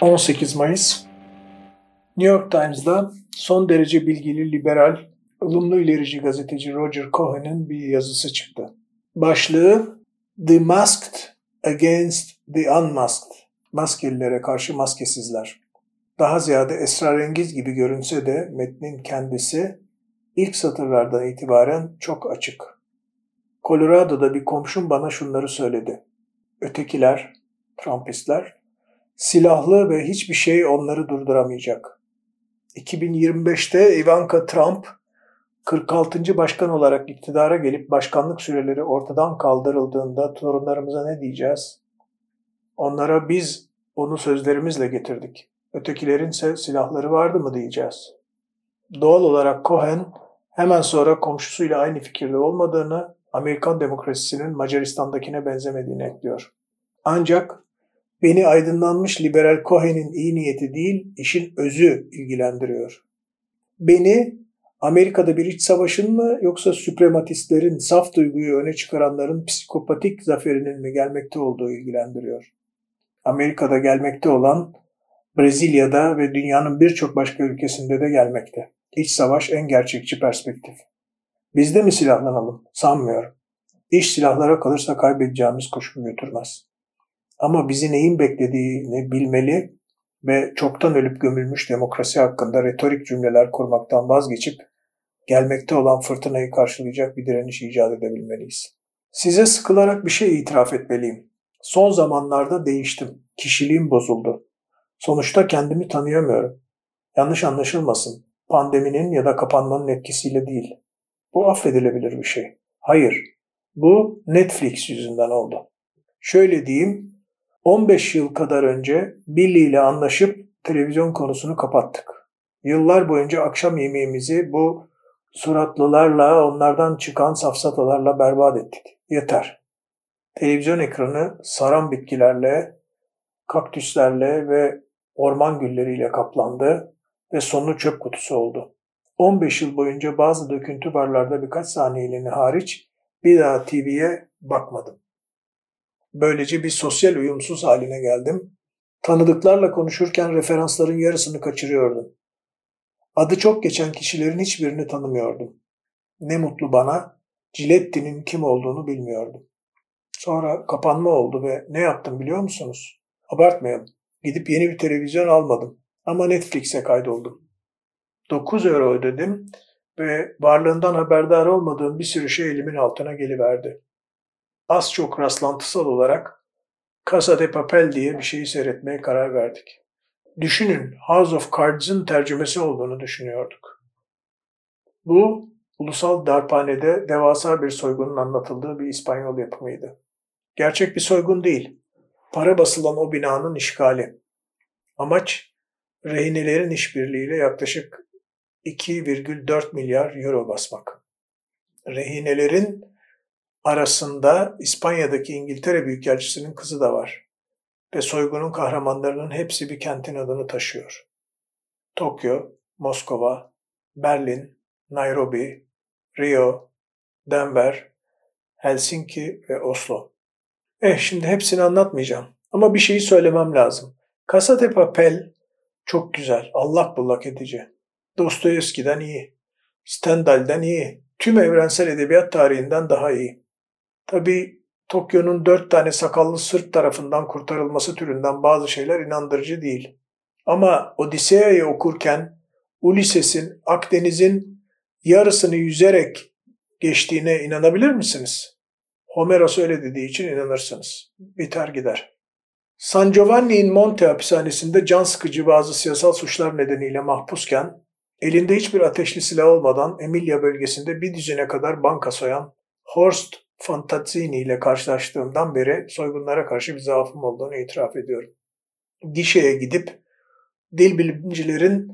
18 Mayıs New York Times'da son derece bilgili liberal, ılımlı ilerici gazeteci Roger Cohen'in bir yazısı çıktı. Başlığı The Masked Against the Unmasked. Maskelilere karşı maskesizler. Daha ziyade esrarengiz gibi görünse de metnin kendisi ilk satırlardan itibaren çok açık. Colorado'da bir komşum bana şunları söyledi. Ötekiler, Trumpistler, silahlı ve hiçbir şey onları durduramayacak. 2025'te Ivanka Trump 46. başkan olarak iktidara gelip başkanlık süreleri ortadan kaldırıldığında torunlarımıza ne diyeceğiz? Onlara biz onu sözlerimizle getirdik. Ötekilerin ise silahları vardı mı diyeceğiz. Doğal olarak Cohen hemen sonra komşusuyla aynı fikirde olmadığını, Amerikan demokrasisinin Macaristan'dakine benzemediğini ekliyor. Ancak Beni aydınlanmış liberal Cohen'in iyi niyeti değil, işin özü ilgilendiriyor. Beni Amerika'da bir iç savaşın mı yoksa süprematistlerin, saf duyguyu öne çıkaranların psikopatik zaferinin mi gelmekte olduğu ilgilendiriyor. Amerika'da gelmekte olan Brezilya'da ve dünyanın birçok başka ülkesinde de gelmekte. İç savaş en gerçekçi perspektif. Bizde mi silahlanalım? Sanmıyorum. İş silahlara kalırsa kaybedeceğimiz kuşku götürmez. Ama bizi neyin beklediğini bilmeli ve çoktan ölüp gömülmüş demokrasi hakkında retorik cümleler kurmaktan vazgeçip gelmekte olan fırtınayı karşılayacak bir direniş icat edebilmeliyiz. Size sıkılarak bir şey itiraf etmeliyim. Son zamanlarda değiştim. Kişiliğim bozuldu. Sonuçta kendimi tanıyamıyorum. Yanlış anlaşılmasın. Pandeminin ya da kapanmanın etkisiyle değil. Bu affedilebilir bir şey. Hayır. Bu Netflix yüzünden oldu. Şöyle diyeyim, 15 yıl kadar önce Billy ile anlaşıp televizyon konusunu kapattık. Yıllar boyunca akşam yemeğimizi bu suratlılarla, onlardan çıkan safsatalarla berbat ettik. Yeter. Televizyon ekranı saran bitkilerle, kaktüslerle ve orman gülleriyle kaplandı ve sonu çöp kutusu oldu. 15 yıl boyunca bazı döküntü barlarda birkaç saniyeliğine hariç bir daha TV'ye bakmadım. Böylece bir sosyal uyumsuz haline geldim. Tanıdıklarla konuşurken referansların yarısını kaçırıyordum. Adı çok geçen kişilerin hiçbirini tanımıyordum. Ne mutlu bana, Ciletti'nin kim olduğunu bilmiyordum. Sonra kapanma oldu ve ne yaptım biliyor musunuz? Abartmayalım. Gidip yeni bir televizyon almadım ama Netflix'e kaydoldum. 9 euro ödedim ve varlığından haberdar olmadığım bir sürü şey elimin altına geliverdi az çok rastlantısal olarak Casa de Papel diye bir şeyi seyretmeye karar verdik. Düşünün House of Cards'ın tercümesi olduğunu düşünüyorduk. Bu ulusal darphanede devasa bir soygunun anlatıldığı bir İspanyol yapımıydı. Gerçek bir soygun değil. Para basılan o binanın işgali. Amaç rehinelerin işbirliğiyle yaklaşık 2,4 milyar euro basmak. Rehinelerin arasında İspanya'daki İngiltere Büyükelçisi'nin kızı da var. Ve soygunun kahramanlarının hepsi bir kentin adını taşıyor. Tokyo, Moskova, Berlin, Nairobi, Rio, Denver, Helsinki ve Oslo. Eh şimdi hepsini anlatmayacağım ama bir şeyi söylemem lazım. Casa de Papel çok güzel, allak bullak edici. Dostoyevski'den iyi, Stendhal'den iyi, tüm evrensel edebiyat tarihinden daha iyi. Tabii Tokyo'nun dört tane sakallı Sırp tarafından kurtarılması türünden bazı şeyler inandırıcı değil. Ama Odisea'yı okurken Ulises'in Akdeniz'in yarısını yüzerek geçtiğine inanabilir misiniz? Homeros öyle dediği için inanırsınız. Biter gider. San Giovanni in Monte hapishanesinde can sıkıcı bazı siyasal suçlar nedeniyle mahpusken, elinde hiçbir ateşli silah olmadan Emilia bölgesinde bir düzine kadar banka soyan Horst Fantazzini ile karşılaştığımdan beri soygunlara karşı bir zaafım olduğunu itiraf ediyorum. Gişeye gidip dil bilimcilerin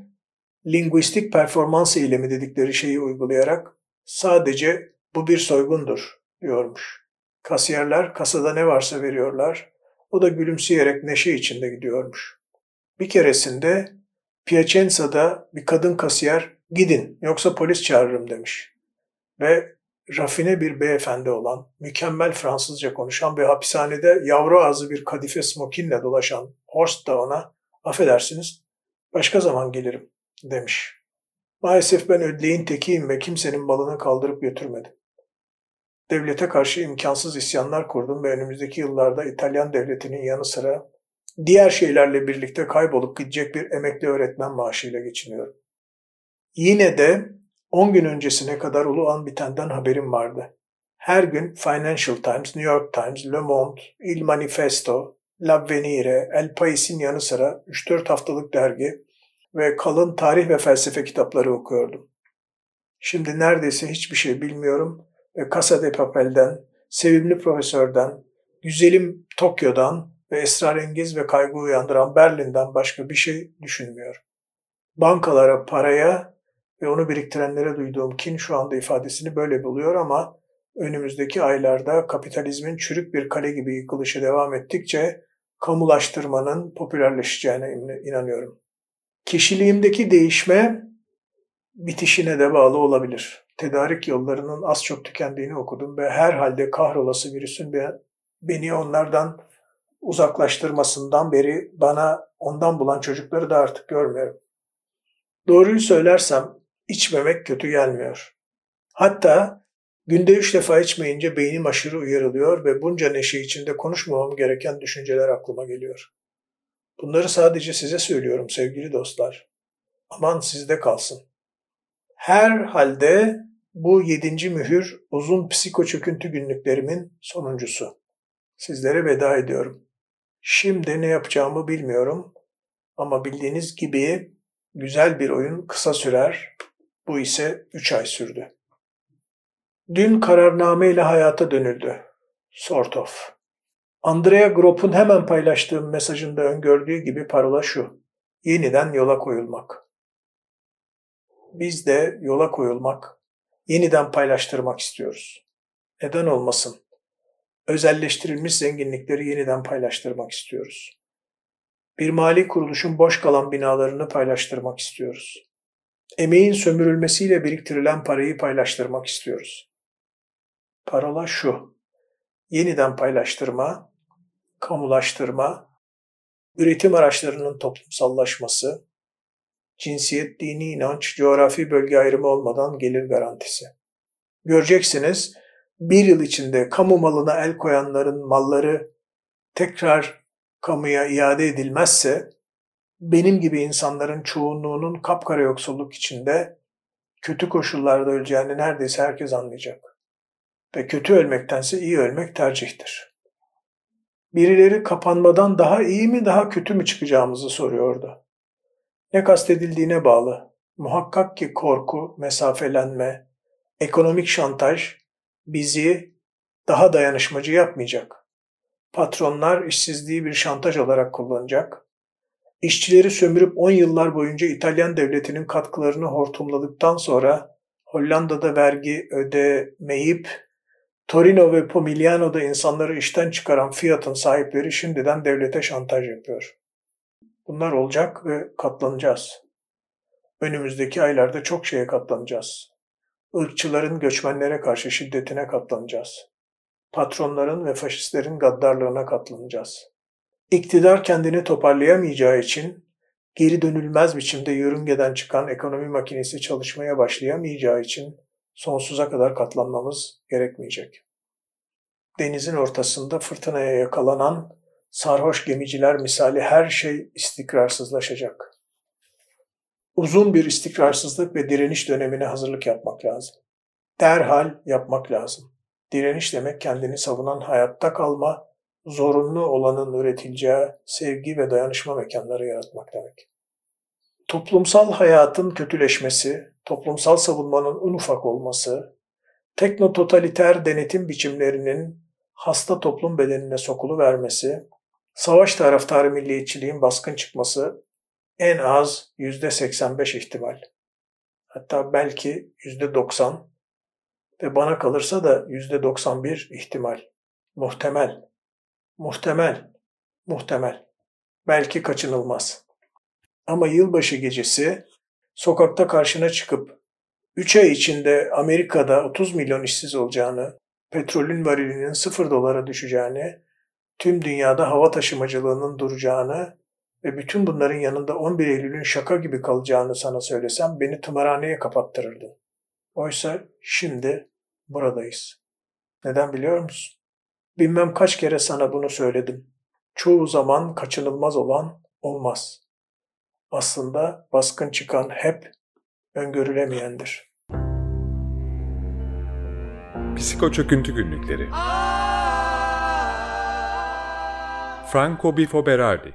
linguistik performans eylemi dedikleri şeyi uygulayarak sadece bu bir soygundur diyormuş. Kasiyerler kasada ne varsa veriyorlar. O da gülümseyerek neşe içinde gidiyormuş. Bir keresinde Piacenza'da bir kadın kasiyer gidin yoksa polis çağırırım demiş. Ve rafine bir beyefendi olan, mükemmel Fransızca konuşan ve hapishanede yavru ağzı bir kadife smokinle dolaşan Horst da ona affedersiniz başka zaman gelirim demiş. Maalesef ben ödleğin tekiyim ve kimsenin malını kaldırıp götürmedim. Devlete karşı imkansız isyanlar kurdum ve önümüzdeki yıllarda İtalyan devletinin yanı sıra diğer şeylerle birlikte kaybolup gidecek bir emekli öğretmen maaşıyla geçiniyorum. Yine de 10 gün öncesine kadar ulu an bitenden haberim vardı. Her gün Financial Times, New York Times, Le Monde, Il Manifesto, L'Avvenire, El Pais'in yanı sıra 3-4 haftalık dergi ve kalın tarih ve felsefe kitapları okuyordum. Şimdi neredeyse hiçbir şey bilmiyorum ve Casa de Papel'den, sevimli profesörden, güzelim Tokyo'dan ve esrarengiz ve kaygı uyandıran Berlin'den başka bir şey düşünmüyorum. Bankalara, paraya ve onu biriktirenlere duyduğum kin şu anda ifadesini böyle buluyor ama önümüzdeki aylarda kapitalizmin çürük bir kale gibi yıkılışı devam ettikçe kamulaştırmanın popülerleşeceğine inanıyorum. Kişiliğimdeki değişme bitişine de bağlı olabilir. Tedarik yollarının az çok tükendiğini okudum ve herhalde kahrolası virüsün beni onlardan uzaklaştırmasından beri bana ondan bulan çocukları da artık görmüyorum. Doğruyu söylersem içmemek kötü gelmiyor. Hatta günde üç defa içmeyince beynim aşırı uyarılıyor ve bunca neşe içinde konuşmamam gereken düşünceler aklıma geliyor. Bunları sadece size söylüyorum sevgili dostlar. Aman sizde kalsın. Her halde bu yedinci mühür uzun psiko çöküntü günlüklerimin sonuncusu. Sizlere veda ediyorum. Şimdi ne yapacağımı bilmiyorum ama bildiğiniz gibi güzel bir oyun kısa sürer. Bu ise 3 ay sürdü. Dün kararname ile hayata dönüldü. Sort of. Andrea Gropp'un hemen paylaştığım mesajında öngördüğü gibi parola şu. Yeniden yola koyulmak. Biz de yola koyulmak, yeniden paylaştırmak istiyoruz. Neden olmasın? Özelleştirilmiş zenginlikleri yeniden paylaştırmak istiyoruz. Bir mali kuruluşun boş kalan binalarını paylaştırmak istiyoruz. Emeğin sömürülmesiyle biriktirilen parayı paylaştırmak istiyoruz. Parola şu. Yeniden paylaştırma, kamulaştırma, üretim araçlarının toplumsallaşması, cinsiyet, dini inanç, coğrafi bölge ayrımı olmadan gelir garantisi. Göreceksiniz bir yıl içinde kamu malına el koyanların malları tekrar kamuya iade edilmezse benim gibi insanların çoğunluğunun kapkara yoksulluk içinde kötü koşullarda öleceğini neredeyse herkes anlayacak. Ve kötü ölmektense iyi ölmek tercihtir birileri kapanmadan daha iyi mi daha kötü mü çıkacağımızı soruyordu. Ne kastedildiğine bağlı. Muhakkak ki korku, mesafelenme, ekonomik şantaj bizi daha dayanışmacı yapmayacak. Patronlar işsizliği bir şantaj olarak kullanacak. İşçileri sömürüp 10 yıllar boyunca İtalyan devletinin katkılarını hortumladıktan sonra Hollanda'da vergi ödemeyip Torino ve Pomigliano'da insanları işten çıkaran Fiat'ın sahipleri şimdiden devlete şantaj yapıyor. Bunlar olacak ve katlanacağız. Önümüzdeki aylarda çok şeye katlanacağız. Irkçıların göçmenlere karşı şiddetine katlanacağız. Patronların ve faşistlerin gaddarlığına katlanacağız. İktidar kendini toparlayamayacağı için geri dönülmez biçimde yörüngeden çıkan ekonomi makinesi çalışmaya başlayamayacağı için sonsuza kadar katlanmamız gerekmeyecek. Denizin ortasında fırtınaya yakalanan sarhoş gemiciler misali her şey istikrarsızlaşacak. Uzun bir istikrarsızlık ve direniş dönemine hazırlık yapmak lazım. Derhal yapmak lazım. Direniş demek kendini savunan hayatta kalma, zorunlu olanın üretileceği sevgi ve dayanışma mekanları yaratmak demek. Toplumsal hayatın kötüleşmesi, toplumsal savunmanın un ufak olması, teknototaliter denetim biçimlerinin hasta toplum bedenine sokulu vermesi, savaş taraftarı milliyetçiliğin baskın çıkması en az %85 ihtimal. Hatta belki %90 ve bana kalırsa da %91 ihtimal. Muhtemel. Muhtemel. Muhtemel. Belki kaçınılmaz. Ama yılbaşı gecesi sokakta karşına çıkıp 3 ay içinde Amerika'da 30 milyon işsiz olacağını, petrolün varilinin 0 dolara düşeceğini, tüm dünyada hava taşımacılığının duracağını ve bütün bunların yanında 11 Eylül'ün şaka gibi kalacağını sana söylesem beni tımarhaneye kapattırırdı. Oysa şimdi buradayız. Neden biliyor musun? Bilmem kaç kere sana bunu söyledim. Çoğu zaman kaçınılmaz olan olmaz. Aslında baskın çıkan hep öngörülemeyendir. Psiko Çöküntü Günlükleri Franco Bifo Berardi